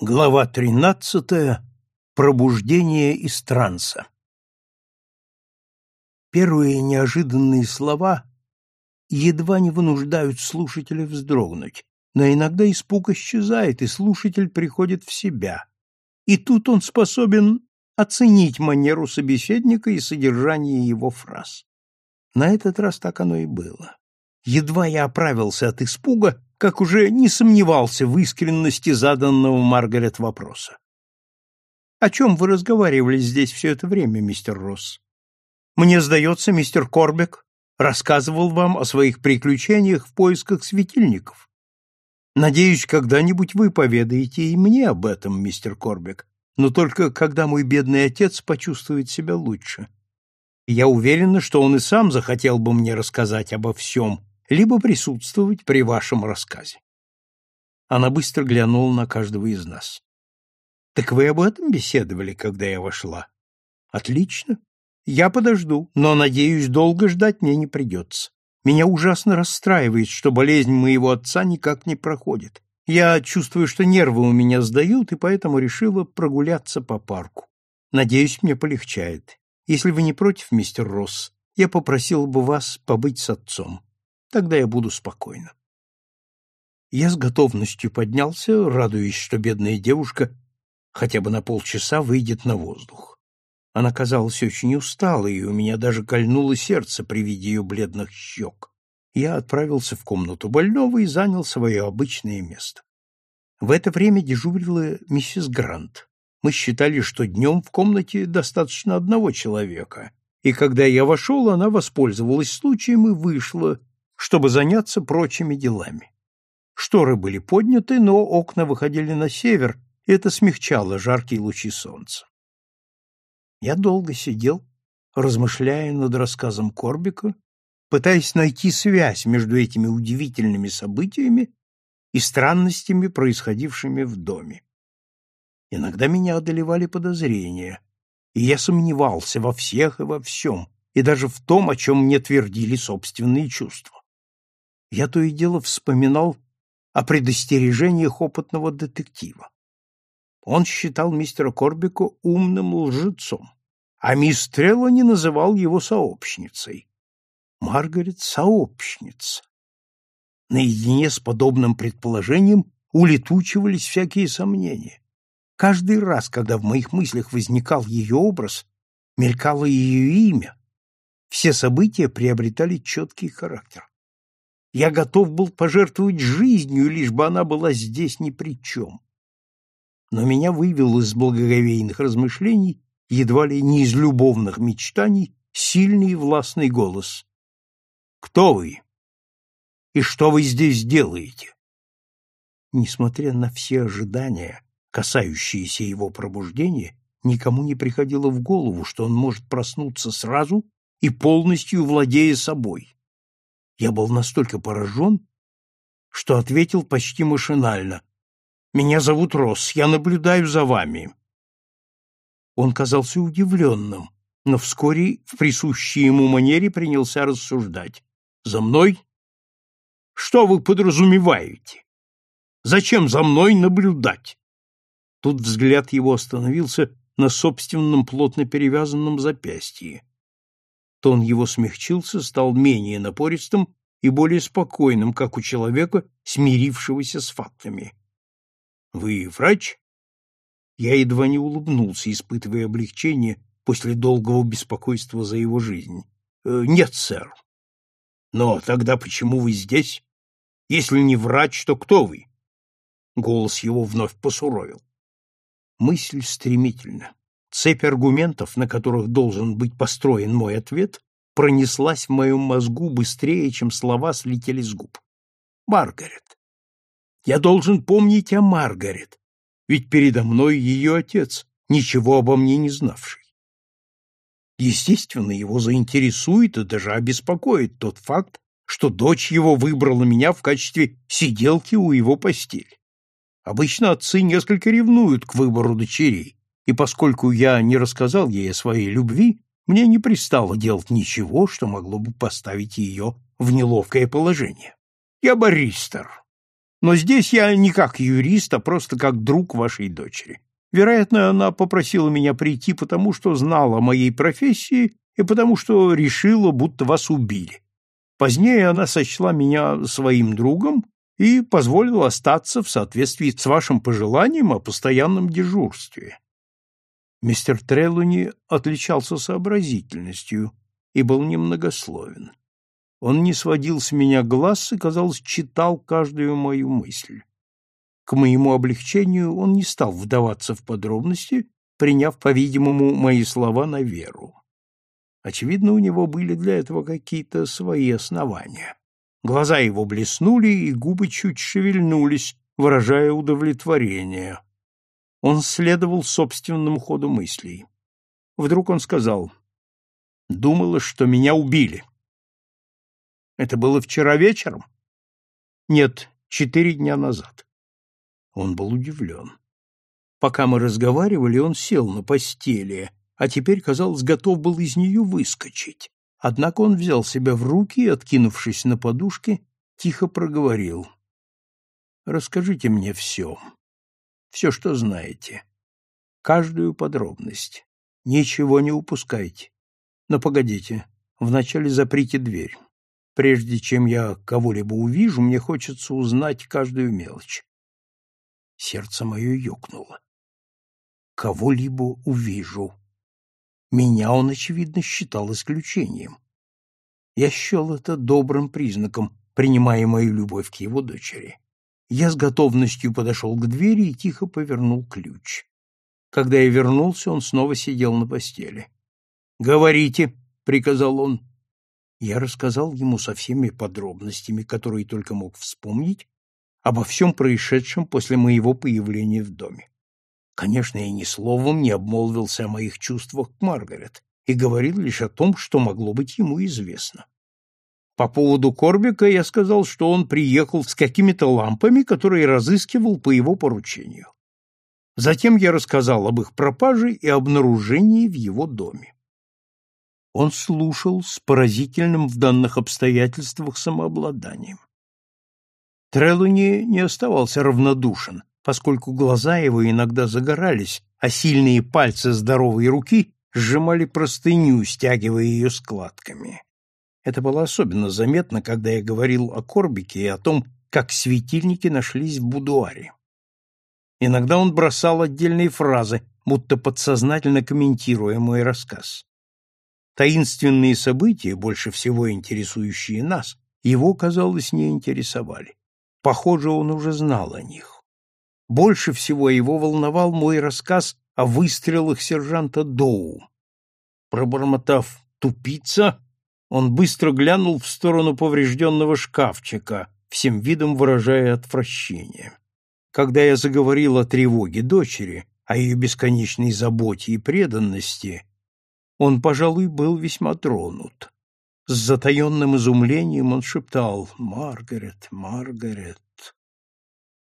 Глава тринадцатая. Пробуждение из транса. Первые неожиданные слова едва не вынуждают слушателя вздрогнуть, но иногда испуг исчезает, и слушатель приходит в себя. И тут он способен оценить манеру собеседника и содержание его фраз. На этот раз так оно и было. Едва я оправился от испуга, как уже не сомневался в искренности заданного Маргарет вопроса. «О чем вы разговаривали здесь все это время, мистер Росс? Мне сдается, мистер Корбек рассказывал вам о своих приключениях в поисках светильников. Надеюсь, когда-нибудь вы поведаете и мне об этом, мистер Корбек, но только когда мой бедный отец почувствует себя лучше. Я уверена, что он и сам захотел бы мне рассказать обо всем, либо присутствовать при вашем рассказе. Она быстро глянула на каждого из нас. Так вы об этом беседовали, когда я вошла? Отлично. Я подожду, но, надеюсь, долго ждать мне не придется. Меня ужасно расстраивает, что болезнь моего отца никак не проходит. Я чувствую, что нервы у меня сдают, и поэтому решила прогуляться по парку. Надеюсь, мне полегчает. Если вы не против, мистер Росс, я попросил бы вас побыть с отцом. Тогда я буду спокойна. Я с готовностью поднялся, радуясь, что бедная девушка хотя бы на полчаса выйдет на воздух. Она казалась очень усталой, и у меня даже кольнуло сердце при виде ее бледных щек. Я отправился в комнату больного и занял свое обычное место. В это время дежурила миссис Грант. Мы считали, что днем в комнате достаточно одного человека, и когда я вошел, она воспользовалась случаем и вышла, чтобы заняться прочими делами. Шторы были подняты, но окна выходили на север, и это смягчало жаркие лучи солнца. Я долго сидел, размышляя над рассказом Корбика, пытаясь найти связь между этими удивительными событиями и странностями, происходившими в доме. Иногда меня одолевали подозрения, и я сомневался во всех и во всем, и даже в том, о чем мне твердили собственные чувства я то и дело вспоминал о предостережениях опытного детектива. Он считал мистера Корбика умным лжецом, а мисс Треллани называл его сообщницей. Маргарет — сообщница. Наедине с подобным предположением улетучивались всякие сомнения. Каждый раз, когда в моих мыслях возникал ее образ, мелькало ее имя, все события приобретали четкий характер. Я готов был пожертвовать жизнью, лишь бы она была здесь ни при чем. Но меня вывел из благоговейных размышлений, едва ли не из любовных мечтаний, сильный и властный голос. «Кто вы? И что вы здесь делаете?» Несмотря на все ожидания, касающиеся его пробуждения, никому не приходило в голову, что он может проснуться сразу и полностью владея собой. Я был настолько поражен, что ответил почти машинально. «Меня зовут Росс, я наблюдаю за вами». Он казался удивленным, но вскоре в присущей ему манере принялся рассуждать. «За мной? Что вы подразумеваете? Зачем за мной наблюдать?» Тут взгляд его остановился на собственном плотно перевязанном запястье. Тон его смягчился, стал менее напористым и более спокойным, как у человека, смирившегося с фактами. «Вы врач?» Я едва не улыбнулся, испытывая облегчение после долгого беспокойства за его жизнь. «Э, «Нет, сэр». «Но тогда почему вы здесь? Если не врач, то кто вы?» Голос его вновь посуровил. Мысль стремительна. Цепь аргументов, на которых должен быть построен мой ответ, пронеслась в моем мозгу быстрее, чем слова слетели с губ. Маргарет. Я должен помнить о Маргарет, ведь передо мной ее отец, ничего обо мне не знавший. Естественно, его заинтересует и даже обеспокоит тот факт, что дочь его выбрала меня в качестве сиделки у его постели. Обычно отцы несколько ревнуют к выбору дочерей, и поскольку я не рассказал ей о своей любви, мне не пристало делать ничего, что могло бы поставить ее в неловкое положение. Я баристер. Но здесь я не как юрист, а просто как друг вашей дочери. Вероятно, она попросила меня прийти, потому что знала о моей профессии и потому что решила, будто вас убили. Позднее она сочла меня своим другом и позволила остаться в соответствии с вашим пожеланием о постоянном дежурстве. Мистер Трелуни отличался сообразительностью и был немногословен. Он не сводил с меня глаз и, казалось, читал каждую мою мысль. К моему облегчению он не стал вдаваться в подробности, приняв, по-видимому, мои слова на веру. Очевидно, у него были для этого какие-то свои основания. Глаза его блеснули, и губы чуть шевельнулись, выражая удовлетворение. Он следовал собственному ходу мыслей. Вдруг он сказал, «Думала, что меня убили». «Это было вчера вечером?» «Нет, четыре дня назад». Он был удивлен. Пока мы разговаривали, он сел на постели, а теперь, казалось, готов был из нее выскочить. Однако он взял себя в руки и, откинувшись на подушке, тихо проговорил. «Расскажите мне все. Все, что знаете. Каждую подробность. Ничего не упускайте. Но погодите, вначале заприте дверь. Прежде чем я кого-либо увижу, мне хочется узнать каждую мелочь. Сердце мое ёкнуло. Кого-либо увижу. Меня он, очевидно, считал исключением. Я счел это добрым признаком, принимая мою любовь к его дочери. Я с готовностью подошел к двери и тихо повернул ключ. Когда я вернулся, он снова сидел на постели. «Говорите», — приказал он. Я рассказал ему со всеми подробностями, которые только мог вспомнить, обо всем происшедшем после моего появления в доме. Конечно, я ни словом не обмолвился о моих чувствах к Маргарет и говорил лишь о том, что могло быть ему известно. По поводу Корбика я сказал, что он приехал с какими-то лампами, которые разыскивал по его поручению. Затем я рассказал об их пропаже и обнаружении в его доме. Он слушал с поразительным в данных обстоятельствах самообладанием. Трелуни не оставался равнодушен, поскольку глаза его иногда загорались, а сильные пальцы здоровой руки сжимали простыню, стягивая ее складками. Это было особенно заметно, когда я говорил о Корбике и о том, как светильники нашлись в будуаре. Иногда он бросал отдельные фразы, будто подсознательно комментируя мой рассказ. Таинственные события, больше всего интересующие нас, его, казалось, не интересовали. Похоже, он уже знал о них. Больше всего его волновал мой рассказ о выстрелах сержанта Доу. Пробормотав «тупица», он быстро глянул в сторону поврежденного шкафчика, всем видом выражая отвращение. Когда я заговорил о тревоге дочери, о ее бесконечной заботе и преданности, он, пожалуй, был весьма тронут. С затаенным изумлением он шептал «Маргарет, Маргарет».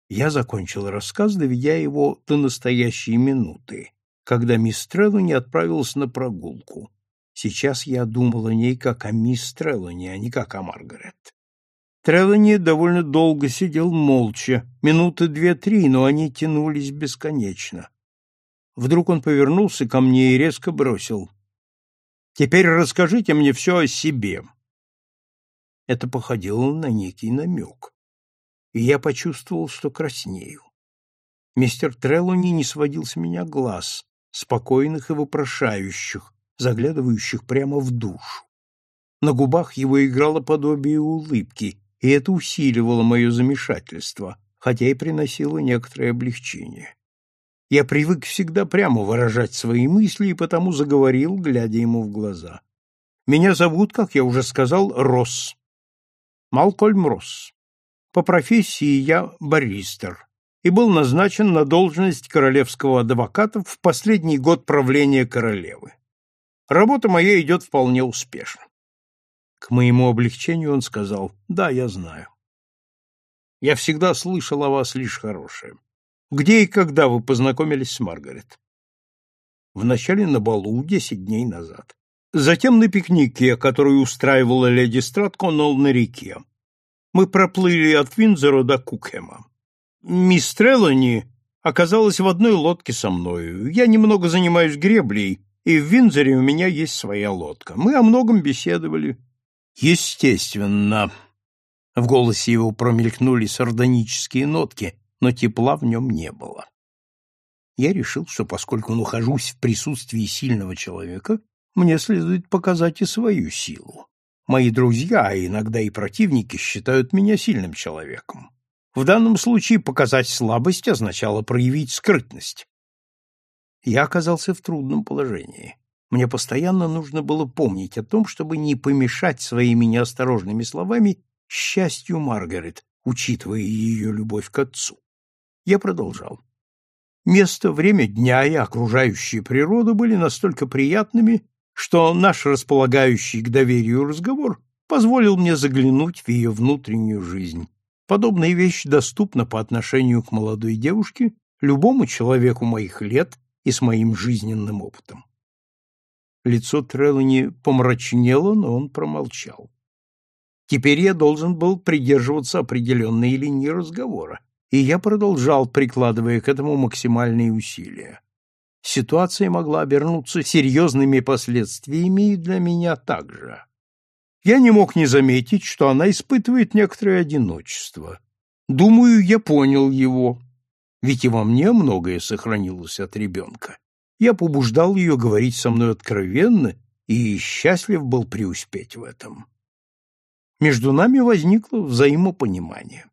Я закончил рассказ, доведя его до настоящей минуты, когда мисс Треллани отправилась на прогулку. Сейчас я думал о ней как о мисс Треллани, а не как о Маргарет. Треллани довольно долго сидел молча, минуты две-три, но они тянулись бесконечно. Вдруг он повернулся ко мне и резко бросил. «Теперь расскажите мне все о себе». Это походило на некий намек, и я почувствовал, что краснею. Мистер Треллани не сводил с меня глаз, спокойных и вопрошающих, заглядывающих прямо в душу. На губах его играло подобие улыбки, и это усиливало мое замешательство, хотя и приносило некоторое облегчение. Я привык всегда прямо выражать свои мысли и потому заговорил, глядя ему в глаза. Меня зовут, как я уже сказал, Росс. Малкольм Росс. По профессии я баристер и был назначен на должность королевского адвоката в последний год правления королевы. Работа моя идет вполне успешно. К моему облегчению он сказал, да, я знаю. Я всегда слышал о вас лишь хорошее. Где и когда вы познакомились с Маргарет? Вначале на балу, десять дней назад. Затем на пикнике, который устраивала леди Стратконнелл на реке. Мы проплыли от Винзора до Кукхема. Мисс Треллани оказалась в одной лодке со мною. Я немного занимаюсь греблей, и в Винзоре у меня есть своя лодка. Мы о многом беседовали. Естественно. В голосе его промелькнули сардонические нотки, но тепла в нем не было. Я решил, что поскольку нахожусь в присутствии сильного человека, мне следует показать и свою силу. Мои друзья, а иногда и противники, считают меня сильным человеком. В данном случае показать слабость означало проявить скрытность. Я оказался в трудном положении. Мне постоянно нужно было помнить о том, чтобы не помешать своими неосторожными словами счастью Маргарет, учитывая ее любовь к отцу. Я продолжал. Место, время дня и окружающая природа были настолько приятными, что наш располагающий к доверию разговор позволил мне заглянуть в ее внутреннюю жизнь, Подобная вещь доступна по отношению к молодой девушке любому человеку моих лет и с моим жизненным опытом. Лицо Трелани помрачнело, но он промолчал. Теперь я должен был придерживаться определенной линии разговора, и я продолжал, прикладывая к этому максимальные усилия. Ситуация могла обернуться серьезными последствиями и для меня также. Я не мог не заметить, что она испытывает некоторое одиночество. Думаю, я понял его, ведь и во мне многое сохранилось от ребенка. Я побуждал ее говорить со мной откровенно и счастлив был преуспеть в этом. Между нами возникло взаимопонимание.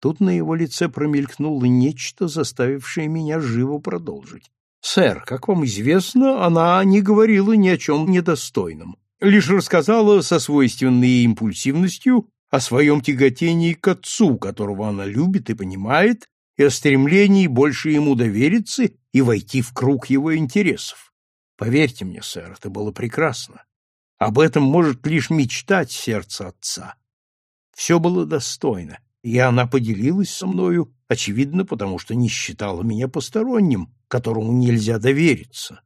Тут на его лице промелькнуло нечто, заставившее меня живо продолжить. «Сэр, как вам известно, она не говорила ни о чем недостойном лишь рассказала со свойственной импульсивностью о своем тяготении к отцу, которого она любит и понимает, и о стремлении больше ему довериться и войти в круг его интересов. Поверьте мне, сэр, это было прекрасно. Об этом может лишь мечтать сердце отца. Все было достойно, и она поделилась со мною, очевидно, потому что не считала меня посторонним, которому нельзя довериться.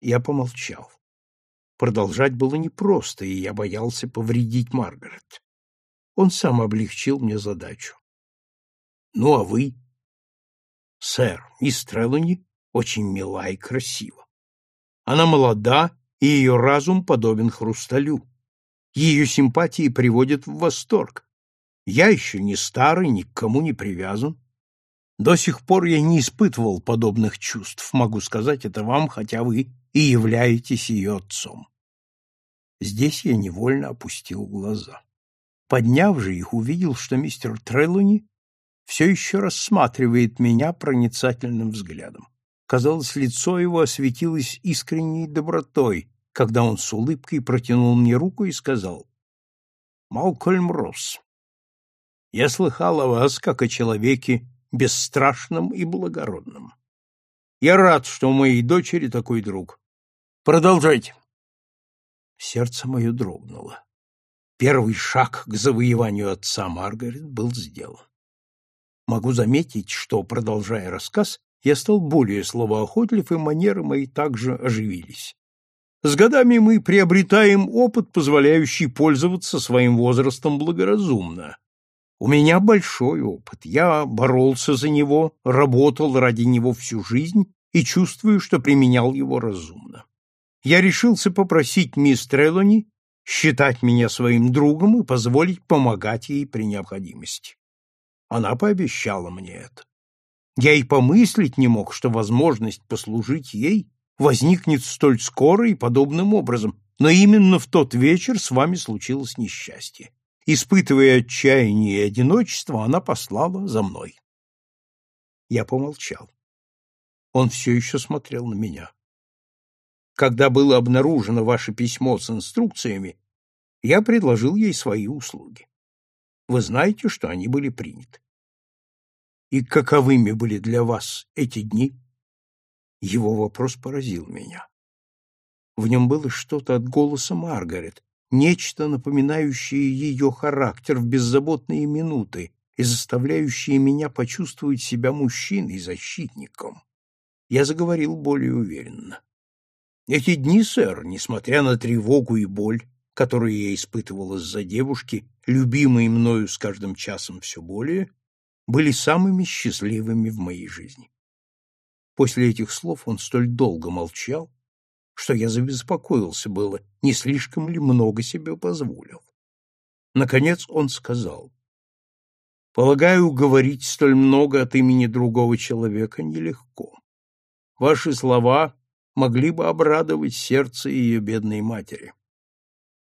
Я помолчал. Продолжать было непросто, и я боялся повредить Маргарет. Он сам облегчил мне задачу. — Ну, а вы? — Сэр, мисс Треллани очень мила и красива. Она молода, и ее разум подобен хрусталю. Ее симпатии приводят в восторг. Я еще не старый, ни к кому не привязан. До сих пор я не испытывал подобных чувств, могу сказать это вам, хотя вы и являетесь ее отцом. Здесь я невольно опустил глаза. Подняв же их, увидел, что мистер Треллони все еще рассматривает меня проницательным взглядом. Казалось, лицо его осветилось искренней добротой, когда он с улыбкой протянул мне руку и сказал, «Малкольм Росс, я слыхал о вас как о человеке бесстрашном и благородном. Я рад, что у моей дочери такой друг. Продолжайте. Сердце мое дрогнуло. Первый шаг к завоеванию отца Маргарет был сделан. Могу заметить, что, продолжая рассказ, я стал более словоохотлив, и манеры мои также оживились. С годами мы приобретаем опыт, позволяющий пользоваться своим возрастом благоразумно. У меня большой опыт. Я боролся за него, работал ради него всю жизнь и чувствую, что применял его разумно я решился попросить мисс Трелони считать меня своим другом и позволить помогать ей при необходимости. Она пообещала мне это. Я и помыслить не мог, что возможность послужить ей возникнет столь скоро и подобным образом, но именно в тот вечер с вами случилось несчастье. Испытывая отчаяние и одиночество, она послала за мной. Я помолчал. Он все еще смотрел на меня когда было обнаружено ваше письмо с инструкциями, я предложил ей свои услуги. Вы знаете, что они были приняты. И каковыми были для вас эти дни? Его вопрос поразил меня. В нем было что-то от голоса Маргарет, нечто напоминающее ее характер в беззаботные минуты и заставляющее меня почувствовать себя мужчиной, защитником. Я заговорил более уверенно. Эти дни, сэр, несмотря на тревогу и боль, которую я испытывал из-за девушки, любимой мною с каждым часом все более, были самыми счастливыми в моей жизни. После этих слов он столь долго молчал, что я забеспокоился было, не слишком ли много себе позволил. Наконец он сказал, «Полагаю, говорить столь много от имени другого человека нелегко. Ваши слова могли бы обрадовать сердце ее бедной матери».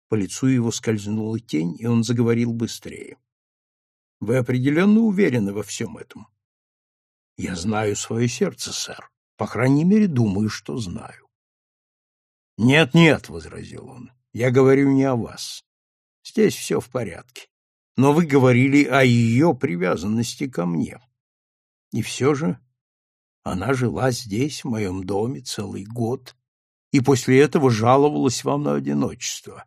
По лицу его скользнула тень, и он заговорил быстрее. Вы определенно уверены во всем этом? Я знаю свое сердце, сэр. По крайней мере, думаю, что знаю. Нет, нет, возразил он. Я говорю не о вас. Здесь все в порядке. Но вы говорили о ее привязанности ко мне. И все же она жила здесь, в моем доме, целый год, и после этого жаловалась вам на одиночество.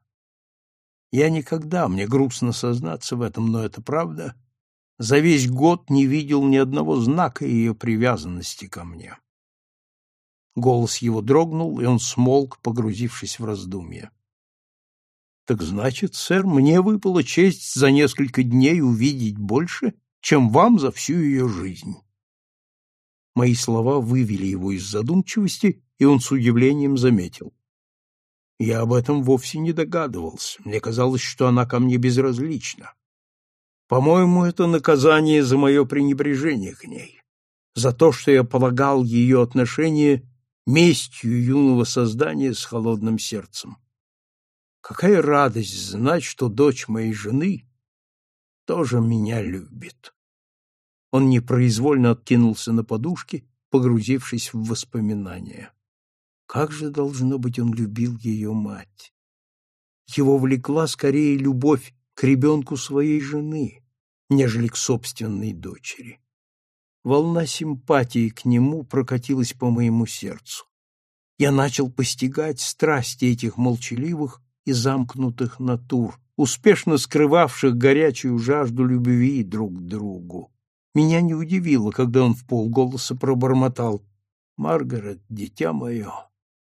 Я никогда, мне грустно сознаться в этом, но это правда, за весь год не видел ни одного знака ее привязанности ко мне. Голос его дрогнул, и он смолк, погрузившись в раздумья. Так значит, сэр, мне выпала честь за несколько дней увидеть больше, чем вам за всю ее жизнь. Мои слова вывели его из задумчивости, и он с удивлением заметил. Я об этом вовсе не догадывался. Мне казалось, что она ко мне безразлична. По-моему, это наказание за мое пренебрежение к ней, за то, что я полагал ее отношение местью юного создания с холодным сердцем. Какая радость знать, что дочь моей жены тоже меня любит. Он непроизвольно откинулся на подушке, погрузившись в воспоминания. Как же, должно быть, он любил ее мать? Его влекла скорее любовь к ребенку своей жены, нежели к собственной дочери. Волна симпатии к нему прокатилась по моему сердцу. Я начал постигать страсти этих молчаливых и замкнутых натур, успешно скрывавших горячую жажду любви друг к другу. Меня не удивило, когда он в полголоса пробормотал «Маргарет, дитя мое,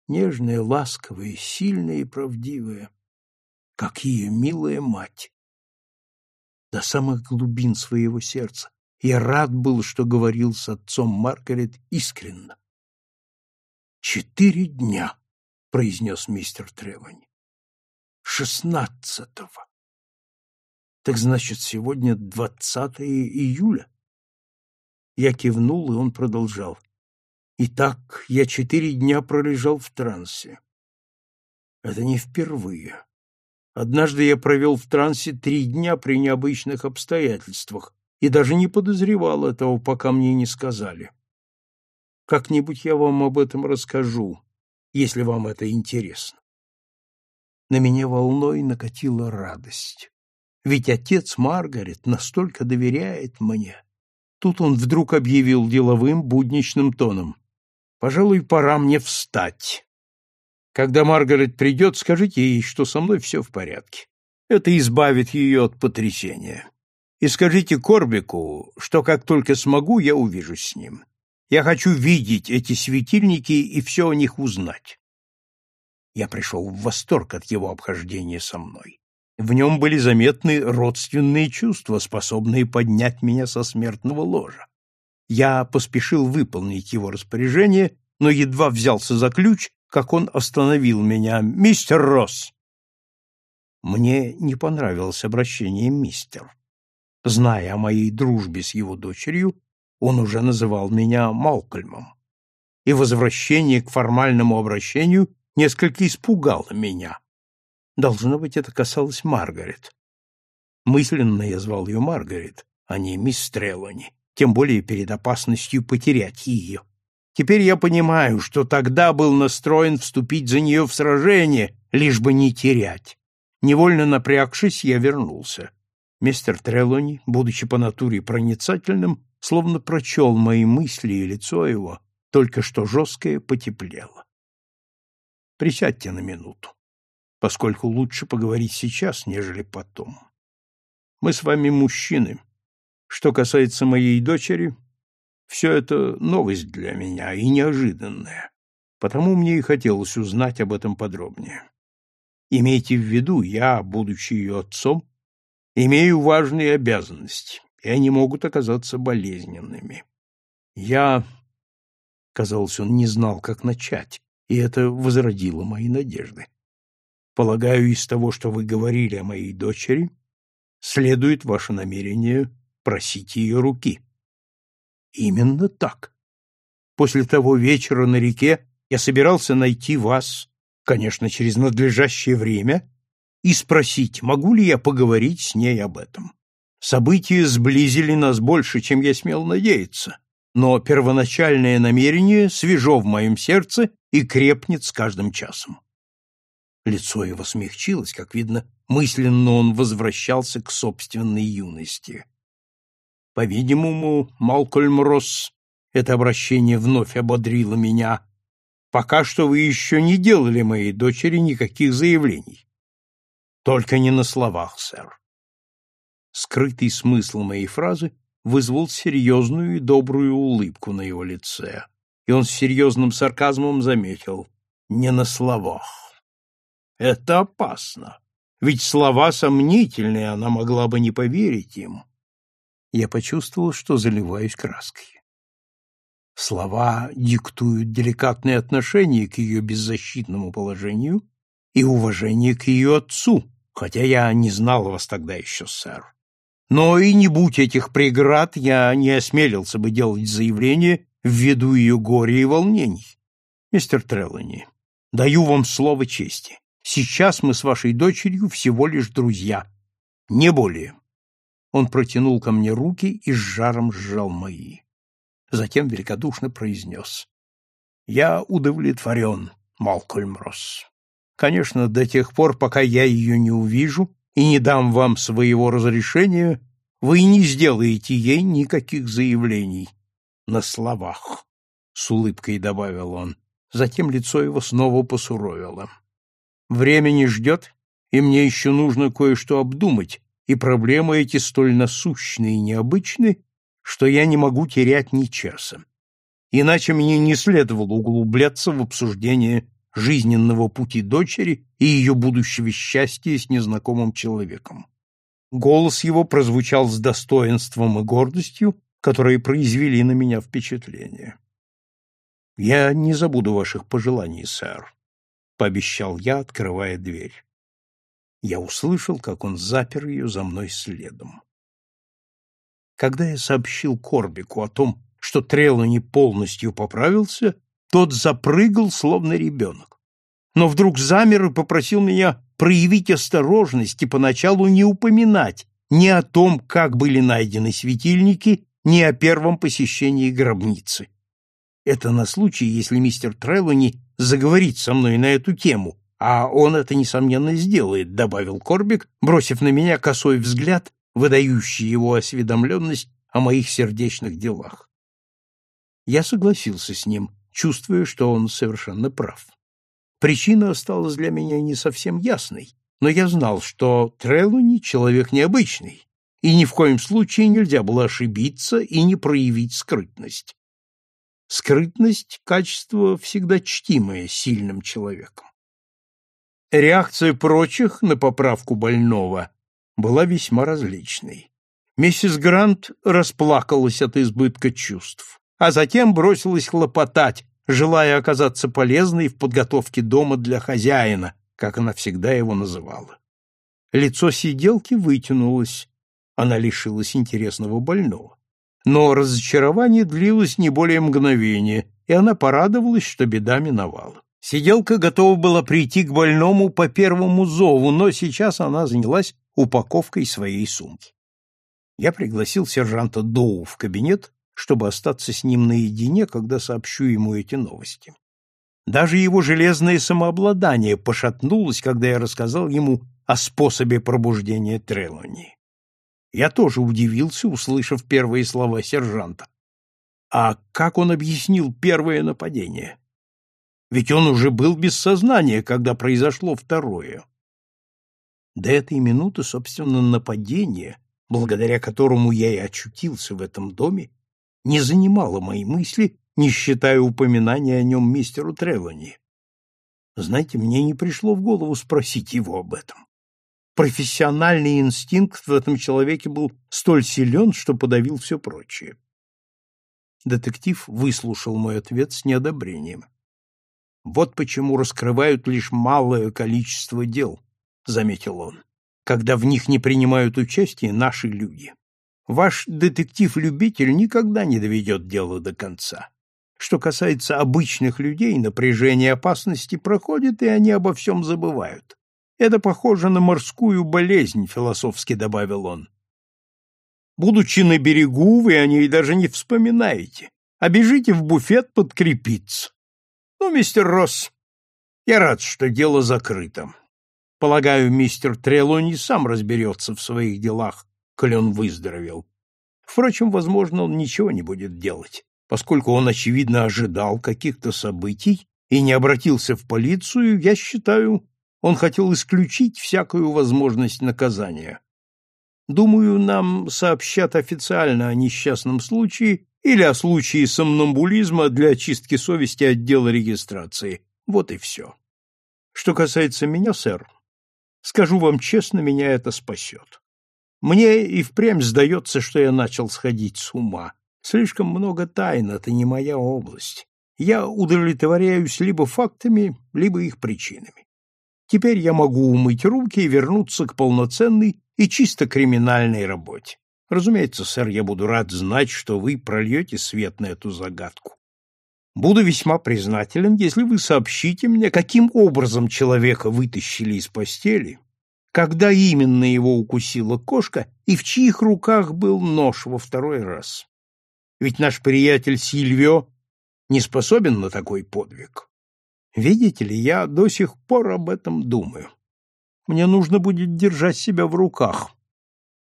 нежная, ласковая, сильная и правдивая, как ее милая мать» до самых глубин своего сердца. Я рад был, что говорил с отцом Маргарет искренно. «Четыре дня», — произнес мистер Тревани. «Шестнадцатого». «Так значит, сегодня двадцатое июля?» Я кивнул, и он продолжал. «Итак, я четыре дня пролежал в трансе. Это не впервые. Однажды я провел в трансе три дня при необычных обстоятельствах и даже не подозревал этого, пока мне не сказали. Как-нибудь я вам об этом расскажу, если вам это интересно. На меня волной накатила радость. Ведь отец Маргарет настолько доверяет мне. Тут он вдруг объявил деловым будничным тоном. «Пожалуй, пора мне встать. Когда Маргарет придет, скажите ей, что со мной все в порядке. Это избавит ее от потрясения. И скажите Корбику, что как только смогу, я увижусь с ним. Я хочу видеть эти светильники и все о них узнать. Я пришел в восторг от его обхождения со мной. В нем были заметны родственные чувства, способные поднять меня со смертного ложа. Я поспешил выполнить его распоряжение, но едва взялся за ключ, как он остановил меня. «Мистер Росс!» Мне не понравилось обращение «мистер». Зная о моей дружбе с его дочерью, он уже называл меня Малкольмом. И возвращение к формальному обращению несколько испугало меня. Должно быть, это касалось Маргарет. Мысленно я звал ее Маргарет, а не мисс Стрелани, тем более перед опасностью потерять ее. Теперь я понимаю, что тогда был настроен вступить за нее в сражение, лишь бы не терять. Невольно напрягшись, я вернулся. Мистер Трелони, будучи по натуре проницательным, словно прочел мои мысли, и лицо его, только что жесткое, потеплело. Присядьте на минуту, поскольку лучше поговорить сейчас, нежели потом. Мы с вами мужчины. Что касается моей дочери, все это новость для меня и неожиданная, потому мне и хотелось узнать об этом подробнее. Имейте в виду, я, будучи ее отцом, имею важные обязанности, и они могут оказаться болезненными. Я... Казалось, он не знал, как начать, и это возродило мои надежды. Полагаю, из того, что вы говорили о моей дочери, следует ваше намерение просить ее руки. Именно так. После того вечера на реке я собирался найти вас, конечно, через надлежащее время, и спросить, могу ли я поговорить с ней об этом. События сблизили нас больше, чем я смел надеяться, но первоначальное намерение свежо в моем сердце и крепнет с каждым часом. Лицо его смягчилось, как видно, мысленно он возвращался к собственной юности. По-видимому, Малкольм Росс, это обращение вновь ободрило меня. Пока что вы еще не делали моей дочери никаких заявлений. Только не на словах, сэр. Скрытый смысл моей фразы вызвал серьезную и добрую улыбку на его лице, и он с серьезным сарказмом заметил «не на словах». Это опасно, ведь слова сомнительные, она могла бы не поверить им. Я почувствовал, что заливаюсь краской. Слова диктуют деликатное отношение к ее беззащитному положению и уважение к ее отцу, хотя я не знал вас тогда еще, сэр. Но и не будь этих преград, я не осмелился бы делать заявление ввиду ее горя и волнений. Мистер Треллани, даю вам слово чести. Сейчас мы с вашей дочерью всего лишь друзья, не более. Он протянул ко мне руки и с жаром сжал мои. Затем великодушно произнес. «Я удовлетворен, Малкольм Росс. Конечно, до тех пор, пока я ее не увижу и не дам вам своего разрешения, вы не сделаете ей никаких заявлений на словах», — с улыбкой добавил он. Затем лицо его снова посуровило. «Время не ждет, и мне еще нужно кое-что обдумать, и проблемы эти столь насущны и необычны, что я не могу терять ни часа. Иначе мне не следовало углубляться в обсуждение жизненного пути дочери и ее будущего счастья с незнакомым человеком. Голос его прозвучал с достоинством и гордостью, которые произвели на меня впечатление. «Я не забуду ваших пожеланий, сэр», — пообещал я, открывая дверь я услышал, как он запер ее за мной следом. Когда я сообщил Корбику о том, что Трелани полностью поправился, тот запрыгал, словно ребенок. Но вдруг замер и попросил меня проявить осторожность и поначалу не упоминать ни о том, как были найдены светильники, ни о первом посещении гробницы. Это на случай, если мистер Трелани заговорит со мной на эту тему, а он это, несомненно, сделает, добавил Корбик, бросив на меня косой взгляд, выдающий его осведомленность о моих сердечных делах. Я согласился с ним, чувствуя, что он совершенно прав. Причина осталась для меня не совсем ясной, но я знал, что Трелуни человек необычный, и ни в коем случае нельзя было ошибиться и не проявить скрытность. Скрытность — качество всегда чтимое сильным человеком. Реакция прочих на поправку больного была весьма различной. Миссис Грант расплакалась от избытка чувств, а затем бросилась хлопотать, желая оказаться полезной в подготовке дома для хозяина, как она всегда его называла. Лицо сиделки вытянулось, она лишилась интересного больного. Но разочарование длилось не более мгновения, и она порадовалась, что беда миновала. Сиделка готова была прийти к больному по первому зову, но сейчас она занялась упаковкой своей сумки. Я пригласил сержанта Доу в кабинет, чтобы остаться с ним наедине, когда сообщу ему эти новости. Даже его железное самообладание пошатнулось, когда я рассказал ему о способе пробуждения Трелони. Я тоже удивился, услышав первые слова сержанта. А как он объяснил первое нападение? Ведь он уже был без сознания, когда произошло второе. До этой минуты, собственно, нападение, благодаря которому я и очутился в этом доме, не занимало мои мысли, не считая упоминания о нем мистеру Трелани. Знаете, мне не пришло в голову спросить его об этом. профессиональный инстинкт в этом человеке был столь силен, что подавил все прочее. Детектив выслушал мой ответ с неодобрением. Вот почему раскрывают лишь малое количество дел, заметил он, когда в них не принимают участие наши люди. Ваш детектив-любитель никогда не доведет дело до конца. Что касается обычных людей, напряжение опасности проходит, и они обо всем забывают. Это похоже на морскую болезнь, философски добавил он. Будучи на берегу, вы о ней даже не вспоминаете, а бежите в буфет подкрепиться. Ну, мистер Росс, я рад, что дело закрыто. Полагаю, мистер Трелони сам разберется в своих делах, коль он выздоровел. Впрочем, возможно, он ничего не будет делать, поскольку он, очевидно, ожидал каких-то событий и не обратился в полицию, я считаю, он хотел исключить всякую возможность наказания. Думаю, нам сообщат официально о несчастном случае или о случае сомнамбулизма для очистки совести отдела регистрации. Вот и все. Что касается меня, сэр, скажу вам честно, меня это спасет. Мне и впрямь сдается, что я начал сходить с ума. Слишком много тайн, это не моя область. Я удовлетворяюсь либо фактами, либо их причинами. Теперь я могу умыть руки и вернуться к полноценной и чисто криминальной работе. Разумеется, сэр, я буду рад знать, что вы прольете свет на эту загадку. Буду весьма признателен, если вы сообщите мне, каким образом человека вытащили из постели, когда именно его укусила кошка и в чьих руках был нож во второй раз. Ведь наш приятель Сильвио не способен на такой подвиг. Видите ли, я до сих пор об этом думаю. Мне нужно будет держать себя в руках,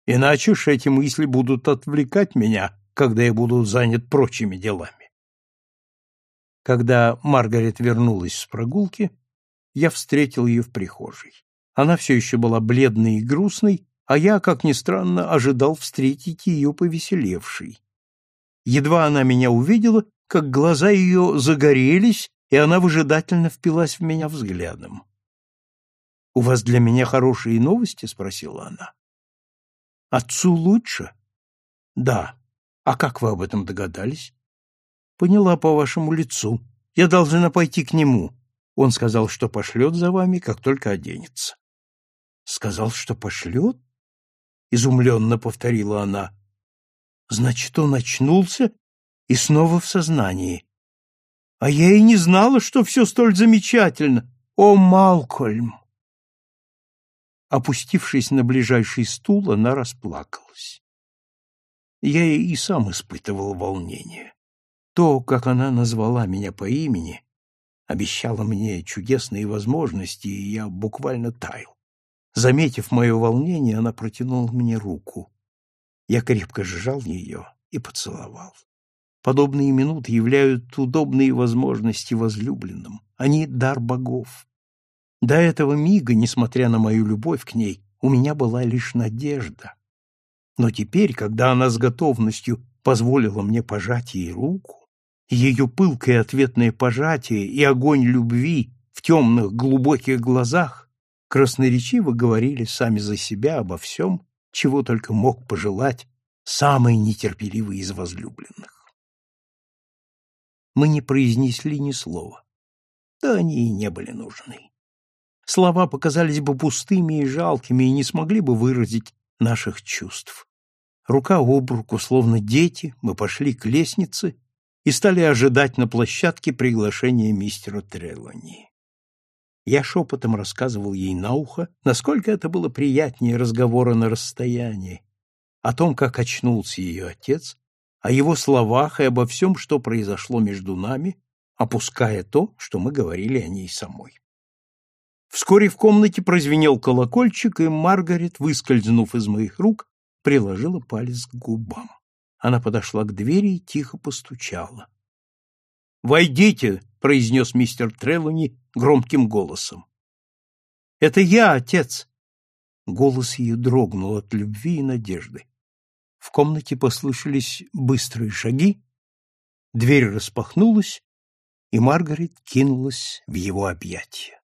иначе ж эти мысли будут отвлекать меня, когда я буду занят прочими делами. Когда Маргарет вернулась с прогулки, я встретил ее в прихожей. Она все еще была бледной и грустной, а я, как ни странно, ожидал встретить ее повеселевшей. Едва она меня увидела, как глаза ее загорелись, и она выжидательно впилась в меня взглядом. — У вас для меня хорошие новости? — спросила она. — Отцу лучше? — Да. А как вы об этом догадались? — Поняла по вашему лицу. Я должна пойти к нему. Он сказал, что пошлет за вами, как только оденется. Сказал, что пошлет? Изумленно повторила она. Значит, он очнулся и снова в сознании. А я и не знала, что все столь замечательно. О, Малкольм! Опустившись на ближайший стул, она расплакалась. Я и сам испытывал волнение. То, как она назвала меня по имени, обещало мне чудесные возможности, и я буквально таял. Заметив мое волнение, она протянула мне руку. Я крепко сжал ее и поцеловал. Подобные минуты являют удобные возможности возлюбленным. Они — дар богов. До этого мига, несмотря на мою любовь к ней, у меня была лишь надежда. Но теперь, когда она с готовностью позволила мне пожать ей руку, ее пылкое ответное пожатие и огонь любви в темных глубоких глазах красноречиво говорили сами за себя обо всем, чего только мог пожелать самый нетерпеливый из возлюбленных. Мы не произнесли ни слова, да они и не были нужны. Слова показались бы пустыми и жалкими и не смогли бы выразить наших чувств. Рука об руку, словно дети, мы пошли к лестнице и стали ожидать на площадке приглашения мистера Трелани. Я шепотом рассказывал ей на ухо, насколько это было приятнее разговора на расстоянии, о том, как очнулся ее отец, о его словах и обо всем, что произошло между нами, опуская то, что мы говорили о ней самой. Вскоре в комнате прозвенел колокольчик, и Маргарет, выскользнув из моих рук, приложила палец к губам. Она подошла к двери и тихо постучала. «Войдите!» — произнес мистер Трелуни громким голосом. «Это я, отец!» Голос ее дрогнул от любви и надежды. В комнате послышались быстрые шаги, дверь распахнулась, и Маргарет кинулась в его объятия.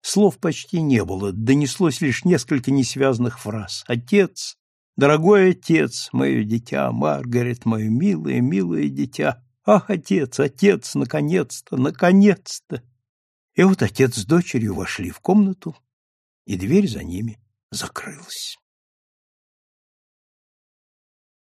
Слов почти не было, донеслось лишь несколько несвязных фраз. «Отец! Дорогой отец! Мое дитя! Маргарет! Мое милое, милое дитя! Ах, отец! Отец! Наконец-то! Наконец-то!» И вот отец с дочерью вошли в комнату, и дверь за ними закрылась.